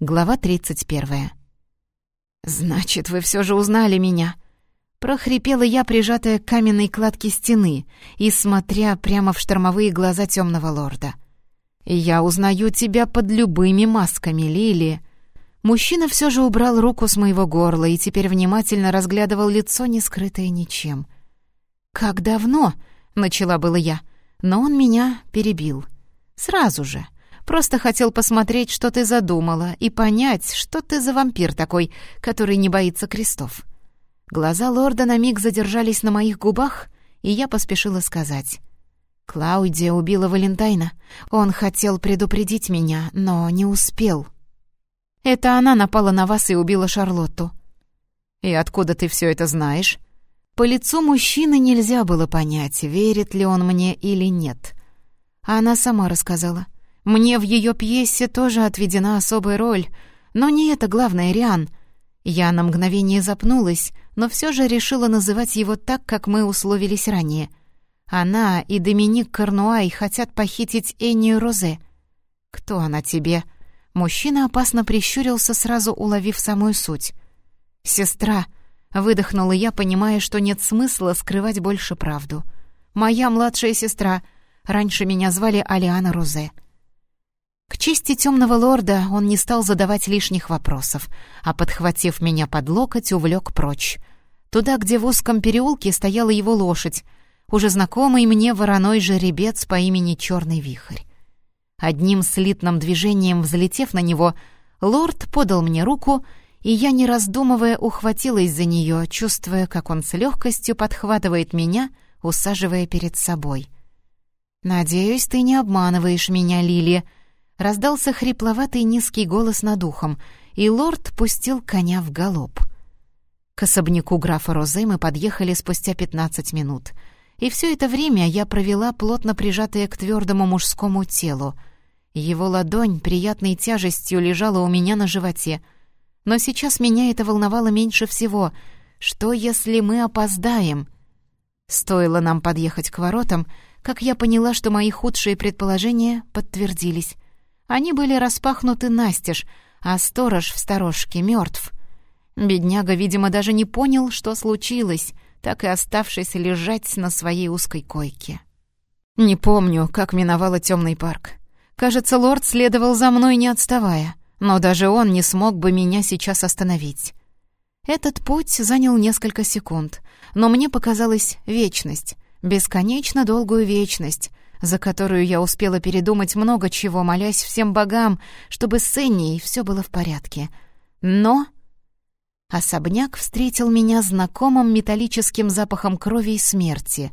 Глава 31. «Значит, вы все же узнали меня!» Прохрипела я, прижатая к каменной кладке стены и смотря прямо в штормовые глаза темного лорда. «Я узнаю тебя под любыми масками, Лили!» Мужчина все же убрал руку с моего горла и теперь внимательно разглядывал лицо, не скрытое ничем. «Как давно?» — начала было я, но он меня перебил. «Сразу же!» Просто хотел посмотреть, что ты задумала, и понять, что ты за вампир такой, который не боится крестов». Глаза лорда на миг задержались на моих губах, и я поспешила сказать. «Клаудия убила Валентайна. Он хотел предупредить меня, но не успел. Это она напала на вас и убила Шарлотту». «И откуда ты все это знаешь?» По лицу мужчины нельзя было понять, верит ли он мне или нет. Она сама рассказала. Мне в ее пьесе тоже отведена особая роль, но не это главное, Риан. Я на мгновение запнулась, но все же решила называть его так, как мы условились ранее. Она и Доминик Корнуай хотят похитить Эннию Розе. «Кто она тебе?» Мужчина опасно прищурился, сразу уловив самую суть. «Сестра», — выдохнула я, понимая, что нет смысла скрывать больше правду. «Моя младшая сестра. Раньше меня звали Алиана Розе». К чести темного лорда он не стал задавать лишних вопросов, а, подхватив меня под локоть, увлек прочь. Туда, где в узком переулке стояла его лошадь, уже знакомый мне вороной жеребец по имени Черный Вихрь. Одним слитным движением взлетев на него, лорд подал мне руку, и я, не раздумывая, ухватилась за нее, чувствуя, как он с легкостью подхватывает меня, усаживая перед собой. «Надеюсь, ты не обманываешь меня, Лили», Раздался хрипловатый низкий голос над ухом, и лорд пустил коня в галоп. К особняку графа Розе мы подъехали спустя пятнадцать минут. И все это время я провела плотно прижатая к твердому мужскому телу. Его ладонь приятной тяжестью лежала у меня на животе. Но сейчас меня это волновало меньше всего. Что, если мы опоздаем? Стоило нам подъехать к воротам, как я поняла, что мои худшие предположения подтвердились. Они были распахнуты настежь, а сторож в сторожке мертв. Бедняга, видимо, даже не понял, что случилось, так и оставшись лежать на своей узкой койке. Не помню, как миновала темный парк. Кажется, лорд следовал за мной, не отставая, но даже он не смог бы меня сейчас остановить. Этот путь занял несколько секунд, но мне показалась вечность, бесконечно долгую вечность, за которую я успела передумать много чего, молясь всем богам, чтобы с Эннией все было в порядке. Но... Особняк встретил меня знакомым металлическим запахом крови и смерти.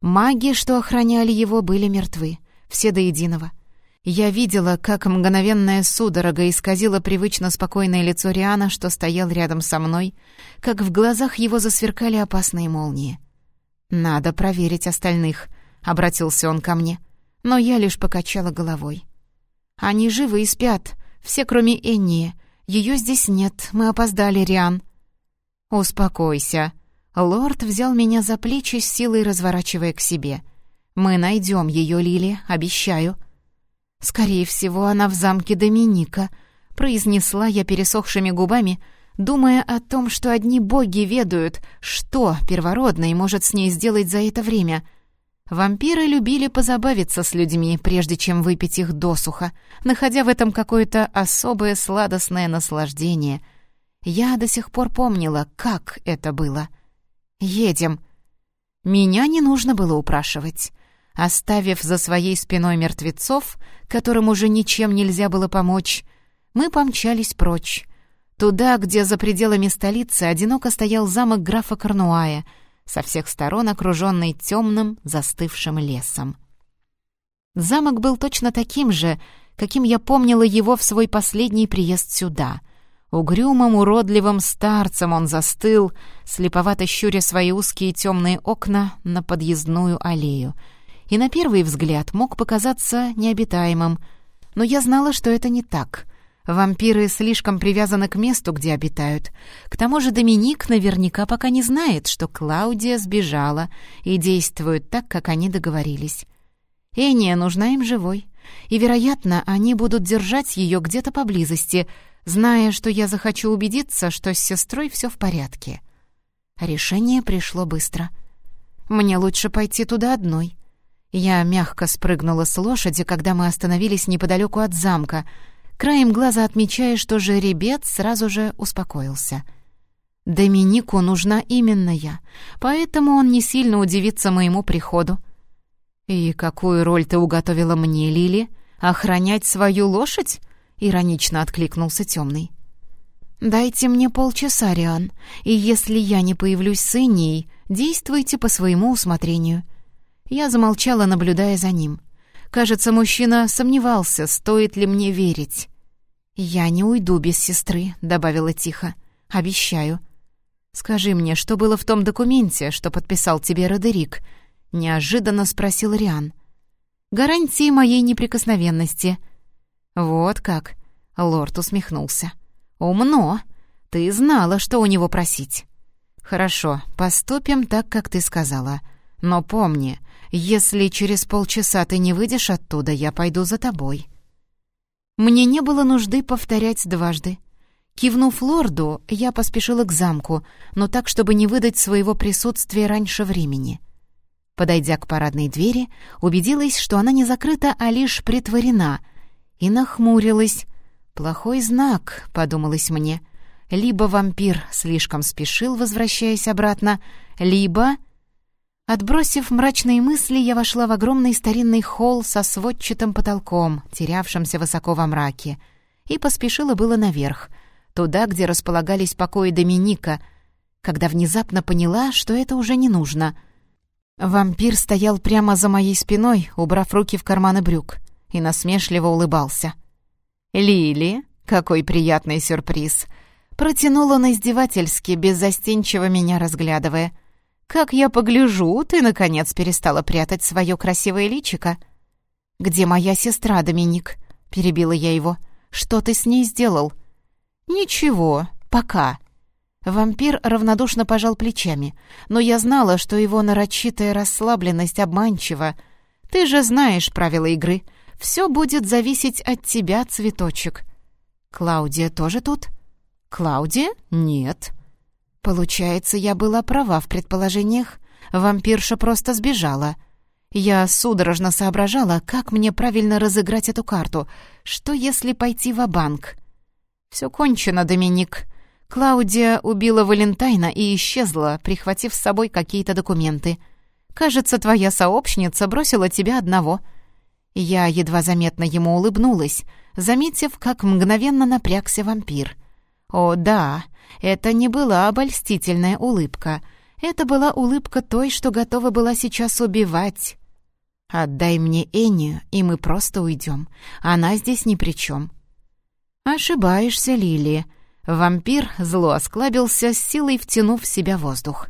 Маги, что охраняли его, были мертвы, все до единого. Я видела, как мгновенная судорога исказила привычно спокойное лицо Риана, что стоял рядом со мной, как в глазах его засверкали опасные молнии. «Надо проверить остальных», — обратился он ко мне. Но я лишь покачала головой. «Они живы и спят, все кроме Энни. Ее здесь нет, мы опоздали, Риан». «Успокойся». Лорд взял меня за плечи, с силой разворачивая к себе. «Мы найдем ее, Лили, обещаю». «Скорее всего, она в замке Доминика», — произнесла я пересохшими губами, думая о том, что одни боги ведают, что первородный может с ней сделать за это время — Вампиры любили позабавиться с людьми, прежде чем выпить их досуха, находя в этом какое-то особое сладостное наслаждение. Я до сих пор помнила, как это было. «Едем». Меня не нужно было упрашивать. Оставив за своей спиной мертвецов, которым уже ничем нельзя было помочь, мы помчались прочь. Туда, где за пределами столицы одиноко стоял замок графа Корнуая — со всех сторон окруженный темным застывшим лесом. Замок был точно таким же, каким я помнила его в свой последний приезд сюда. Угрюмым, уродливым старцем он застыл, слеповато щуря свои узкие темные окна на подъездную аллею. И на первый взгляд мог показаться необитаемым, но я знала, что это не так. Вампиры слишком привязаны к месту, где обитают. К тому же Доминик наверняка пока не знает, что Клаудия сбежала и действует так, как они договорились. Эния нужна им живой, и, вероятно, они будут держать ее где-то поблизости, зная, что я захочу убедиться, что с сестрой все в порядке. Решение пришло быстро. Мне лучше пойти туда одной. Я мягко спрыгнула с лошади, когда мы остановились неподалеку от замка, краем глаза отмечая, что жеребец сразу же успокоился — Доминику нужна именно я, поэтому он не сильно удивится моему приходу. «И какую роль ты уготовила мне, Лили? Охранять свою лошадь?» — иронично откликнулся темный. «Дайте мне полчаса, Риан, и если я не появлюсь с Иней, действуйте по своему усмотрению». Я замолчала, наблюдая за ним. Кажется, мужчина сомневался, стоит ли мне верить. «Я не уйду без сестры», — добавила тихо. «Обещаю». «Скажи мне, что было в том документе, что подписал тебе Родерик?» — неожиданно спросил Риан. «Гарантии моей неприкосновенности». «Вот как?» — лорд усмехнулся. «Умно. Ты знала, что у него просить». «Хорошо, поступим так, как ты сказала. Но помни, если через полчаса ты не выйдешь оттуда, я пойду за тобой». Мне не было нужды повторять дважды. Кивнув лорду, я поспешила к замку, но так, чтобы не выдать своего присутствия раньше времени. Подойдя к парадной двери, убедилась, что она не закрыта, а лишь притворена, и нахмурилась. «Плохой знак», — подумалось мне. Либо вампир слишком спешил, возвращаясь обратно, либо... Отбросив мрачные мысли, я вошла в огромный старинный холл со сводчатым потолком, терявшимся высоко во мраке, и поспешила было наверх — туда, где располагались покои Доминика, когда внезапно поняла, что это уже не нужно. Вампир стоял прямо за моей спиной, убрав руки в карманы брюк, и насмешливо улыбался. «Лили, какой приятный сюрприз!» Протянул он издевательски, беззастенчиво меня разглядывая. «Как я погляжу, ты, наконец, перестала прятать свое красивое личико». «Где моя сестра, Доминик?» — перебила я его. «Что ты с ней сделал?» «Ничего, пока». Вампир равнодушно пожал плечами, но я знала, что его нарочитая расслабленность обманчива. «Ты же знаешь правила игры. Все будет зависеть от тебя, цветочек». «Клаудия тоже тут?» «Клаудия? Нет». Получается, я была права в предположениях. Вампирша просто сбежала. Я судорожно соображала, как мне правильно разыграть эту карту. Что, если пойти в банк «Все кончено, Доминик. Клаудия убила Валентайна и исчезла, прихватив с собой какие-то документы. Кажется, твоя сообщница бросила тебя одного». Я едва заметно ему улыбнулась, заметив, как мгновенно напрягся вампир. «О, да, это не была обольстительная улыбка. Это была улыбка той, что готова была сейчас убивать». «Отдай мне Энию, и мы просто уйдем. Она здесь ни при чем. «Ошибаешься, Лили». Вампир зло осклабился, с силой втянув в себя воздух.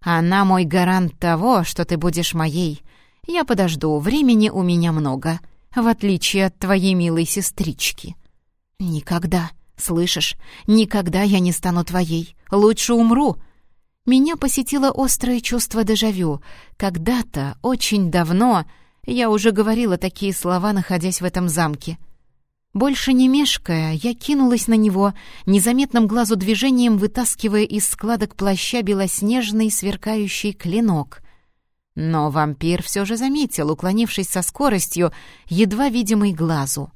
«Она мой гарант того, что ты будешь моей. Я подожду, времени у меня много, в отличие от твоей милой сестрички». «Никогда, слышишь, никогда я не стану твоей. Лучше умру». Меня посетило острое чувство дежавю. Когда-то, очень давно, я уже говорила такие слова, находясь в этом замке — больше не мешкая, я кинулась на него, незаметным глазу движением вытаскивая из складок плаща белоснежный сверкающий клинок. Но вампир все же заметил, уклонившись со скоростью, едва видимой глазу.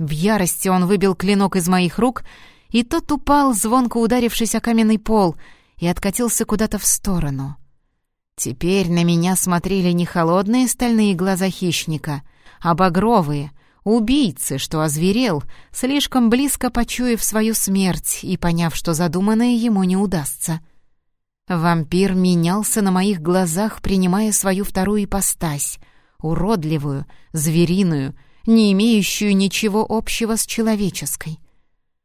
В ярости он выбил клинок из моих рук, и тот упал, звонко ударившись о каменный пол, и откатился куда-то в сторону. Теперь на меня смотрели не холодные стальные глаза хищника, а багровые — Убийцы, что озверел, слишком близко почуяв свою смерть и поняв, что задуманное ему не удастся. Вампир менялся на моих глазах, принимая свою вторую ипостась, уродливую, звериную, не имеющую ничего общего с человеческой.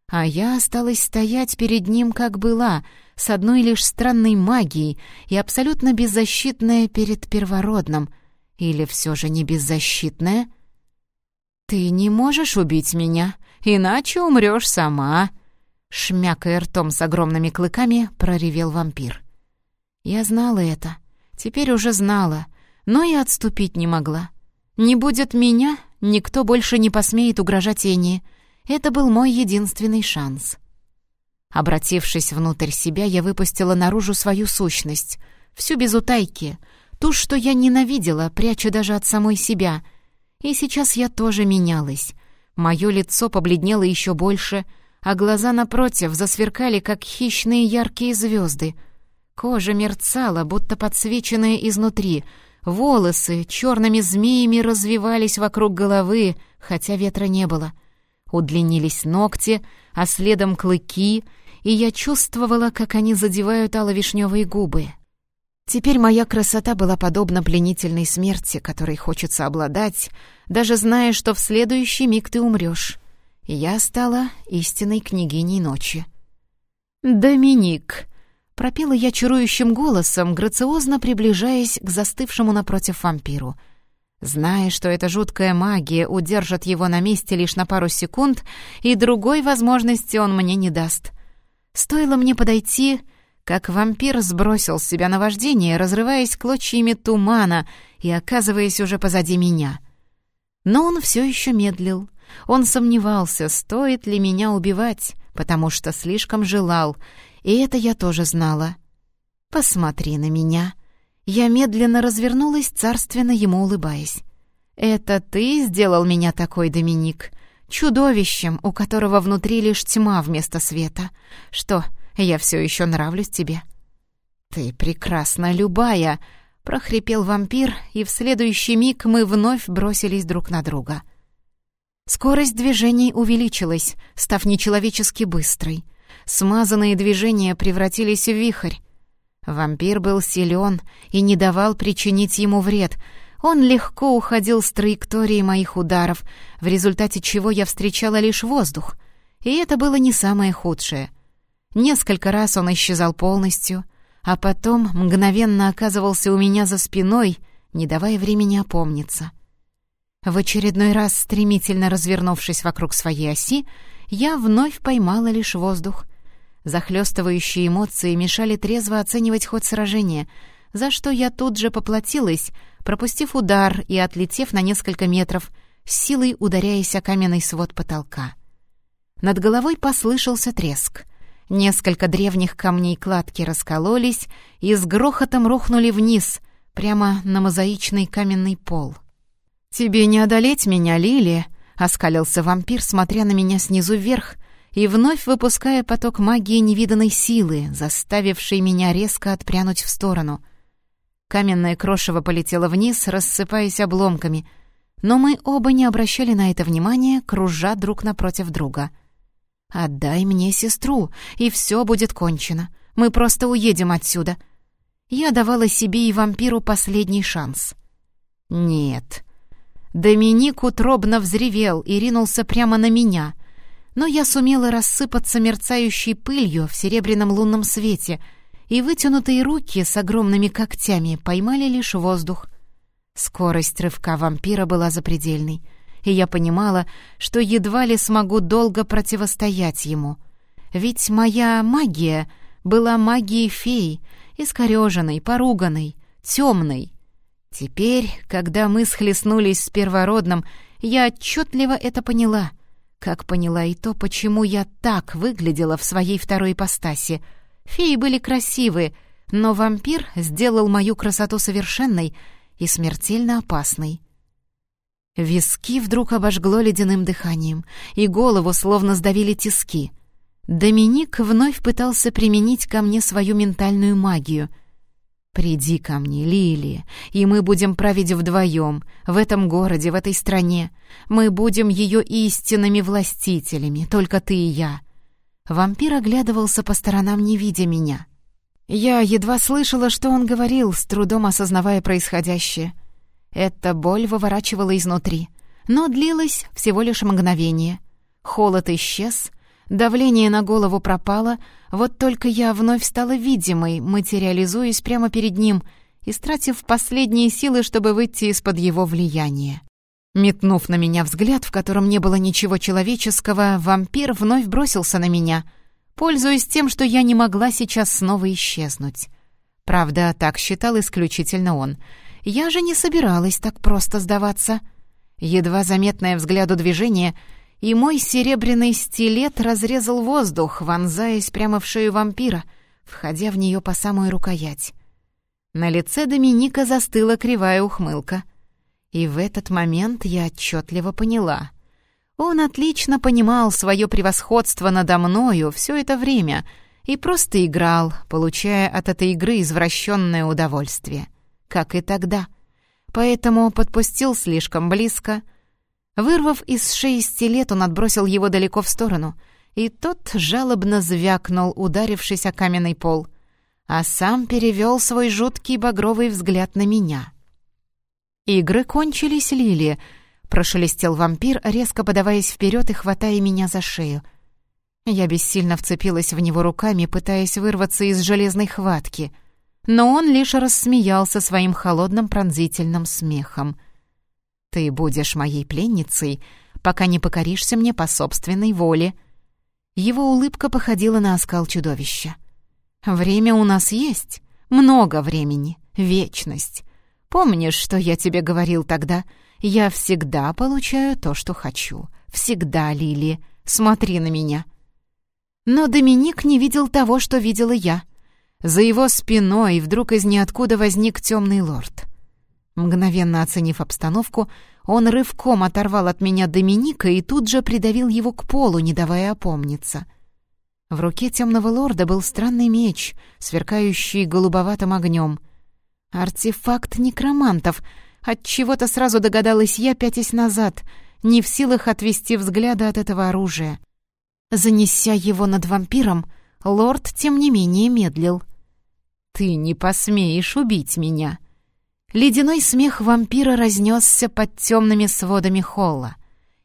А я осталась стоять перед ним, как была, с одной лишь странной магией и абсолютно беззащитная перед первородным. Или все же не беззащитная — «Ты не можешь убить меня, иначе умрешь сама!» Шмякая ртом с огромными клыками, проревел вампир. Я знала это, теперь уже знала, но и отступить не могла. Не будет меня, Никто больше не посмеет угрожать Эни. Это был мой единственный шанс. Обратившись внутрь себя, я выпустила наружу свою сущность, всю без утайки, ту, что я ненавидела, пряча даже от самой себя. И сейчас я тоже менялась. Мое лицо побледнело еще больше, а глаза напротив засверкали, как хищные яркие звезды. Кожа мерцала, будто подсвеченная изнутри — Волосы черными змеями развивались вокруг головы, хотя ветра не было. Удлинились ногти, а следом клыки, и я чувствовала, как они задевают алло-вишневые губы. Теперь моя красота была подобна пленительной смерти, которой хочется обладать, даже зная, что в следующий миг ты умрешь. Я стала истинной княгиней ночи. «Доминик!» Пропела я чарующим голосом, грациозно приближаясь к застывшему напротив вампиру. Зная, что эта жуткая магия удержит его на месте лишь на пару секунд, и другой возможности он мне не даст. Стоило мне подойти, как вампир сбросил с себя наваждение, разрываясь клочьями тумана и оказываясь уже позади меня. Но он все еще медлил. Он сомневался, стоит ли меня убивать, потому что слишком желал — и это я тоже знала. «Посмотри на меня». Я медленно развернулась, царственно ему улыбаясь. «Это ты сделал меня такой, Доминик? Чудовищем, у которого внутри лишь тьма вместо света. Что, я все еще нравлюсь тебе?» «Ты прекрасна, любая!» — прохрипел вампир, и в следующий миг мы вновь бросились друг на друга. Скорость движений увеличилась, став нечеловечески быстрой — Смазанные движения превратились в вихрь. Вампир был силен и не давал причинить ему вред. Он легко уходил с траектории моих ударов, в результате чего я встречала лишь воздух. И это было не самое худшее. Несколько раз он исчезал полностью, а потом мгновенно оказывался у меня за спиной, не давая времени опомниться. В очередной раз, стремительно развернувшись вокруг своей оси, я вновь поймала лишь воздух — Захлёстывающие эмоции мешали трезво оценивать ход сражения, за что я тут же поплатилась, пропустив удар и отлетев на несколько метров, силой ударяясь о каменный свод потолка. Над головой послышался треск. Несколько древних камней кладки раскололись и с грохотом рухнули вниз, прямо на мозаичный каменный пол. «Тебе не одолеть меня, Лили!» — оскалился вампир, смотря на меня снизу вверх, и вновь выпуская поток магии невиданной силы, заставивший меня резко отпрянуть в сторону. Каменное крошево полетело вниз, рассыпаясь обломками, но мы оба не обращали на это внимания, кружа друг напротив друга. «Отдай мне сестру, и все будет кончено. Мы просто уедем отсюда». Я давала себе и вампиру последний шанс. «Нет». Доминик утробно взревел и ринулся прямо на меня — но я сумела рассыпаться мерцающей пылью в серебряном лунном свете, и вытянутые руки с огромными когтями поймали лишь воздух. Скорость рывка вампира была запредельной, и я понимала, что едва ли смогу долго противостоять ему. Ведь моя магия была магией феи, искореженной, поруганной, темной. Теперь, когда мы схлестнулись с первородным, я отчетливо это поняла — как поняла и то, почему я так выглядела в своей второй ипостаси. Феи были красивые, но вампир сделал мою красоту совершенной и смертельно опасной. Виски вдруг обожгло ледяным дыханием, и голову словно сдавили тиски. Доминик вновь пытался применить ко мне свою ментальную магию — «Приди ко мне, Лили, и мы будем править вдвоем, в этом городе, в этой стране. Мы будем ее истинными властителями, только ты и я». Вампир оглядывался по сторонам, не видя меня. Я едва слышала, что он говорил, с трудом осознавая происходящее. Эта боль выворачивала изнутри, но длилась всего лишь мгновение. Холод исчез, Давление на голову пропало, вот только я вновь стала видимой, материализуясь прямо перед ним, истратив последние силы, чтобы выйти из-под его влияния. Метнув на меня взгляд, в котором не было ничего человеческого, вампир вновь бросился на меня, пользуясь тем, что я не могла сейчас снова исчезнуть. Правда, так считал исключительно он. Я же не собиралась так просто сдаваться. Едва заметное взгляду движение, и мой серебряный стилет разрезал воздух, вонзаясь прямо в шею вампира, входя в нее по самую рукоять. На лице Доминика застыла кривая ухмылка. И в этот момент я отчетливо поняла. Он отлично понимал свое превосходство надо мною все это время и просто играл, получая от этой игры извращенное удовольствие. Как и тогда. Поэтому подпустил слишком близко. Вырвав из шеи стилет, он отбросил его далеко в сторону, и тот жалобно звякнул, ударившись о каменный пол — а сам перевел свой жуткий багровый взгляд на меня. «Игры кончились, Лили», — прошелестел вампир, резко подаваясь вперед и хватая меня за шею. Я бессильно вцепилась в него руками, пытаясь вырваться из железной хватки, но он лишь рассмеялся своим холодным пронзительным смехом. «Ты будешь моей пленницей, пока не покоришься мне по собственной воле». Его улыбка походила на оскал чудовища. Время у нас есть. Много времени. Вечность. Помнишь, что я тебе говорил тогда? Я всегда получаю то, что хочу. Всегда, Лили. Смотри на меня. Но Доминик не видел того, что видела я. За его спиной вдруг из ниоткуда возник темный лорд. Мгновенно оценив обстановку, он рывком оторвал от меня Доминика и тут же придавил его к полу, не давая опомниться. В руке темного лорда был странный меч, сверкающий голубоватым огнем. Артефакт некромантов. От чего то сразу догадалась я, пятясь назад, не в силах отвести взгляда от этого оружия. Занеся его над вампиром, лорд, тем не менее, медлил. «Ты не посмеешь убить меня!» Ледяной смех вампира разнесся под темными сводами холла.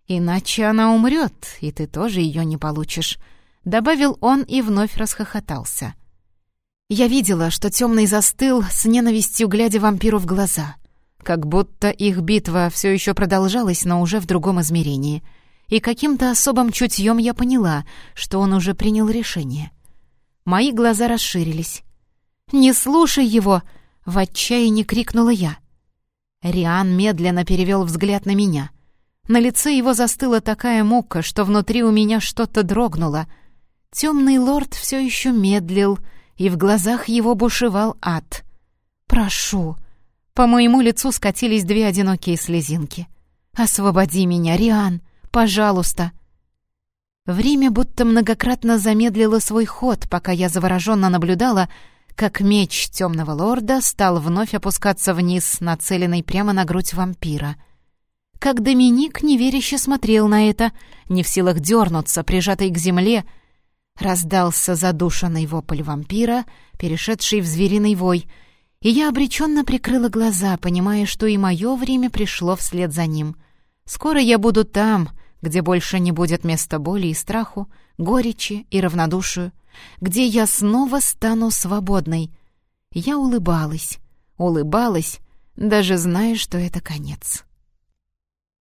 «Иначе она умрет, и ты тоже ее не получишь. Добавил он и вновь расхохотался. Я видела, что темный застыл с ненавистью, глядя вампиру в глаза. Как будто их битва все еще продолжалась, но уже в другом измерении. И каким-то особым чутьем я поняла, что он уже принял решение. Мои глаза расширились. «Не слушай его!» — в отчаянии крикнула я. Риан медленно перевел взгляд на меня. На лице его застыла такая мука, что внутри у меня что-то дрогнуло — Темный лорд все еще медлил, и в глазах его бушевал ад. «Прошу!» По моему лицу скатились две одинокие слезинки. «Освободи меня, Риан! Пожалуйста!» Время будто многократно замедлило свой ход, пока я завороженно наблюдала, как меч темного лорда стал вновь опускаться вниз, нацеленный прямо на грудь вампира. Как Доминик неверяще смотрел на это, не в силах дернуться, прижатый к земле, Раздался задушенный вопль вампира, перешедший в звериный вой, и я обреченно прикрыла глаза, понимая, что и мое время пришло вслед за ним. Скоро я буду там, где больше не будет места боли и страху, горечи и равнодушию, где я снова стану свободной. Я улыбалась, улыбалась, даже зная, что это конец.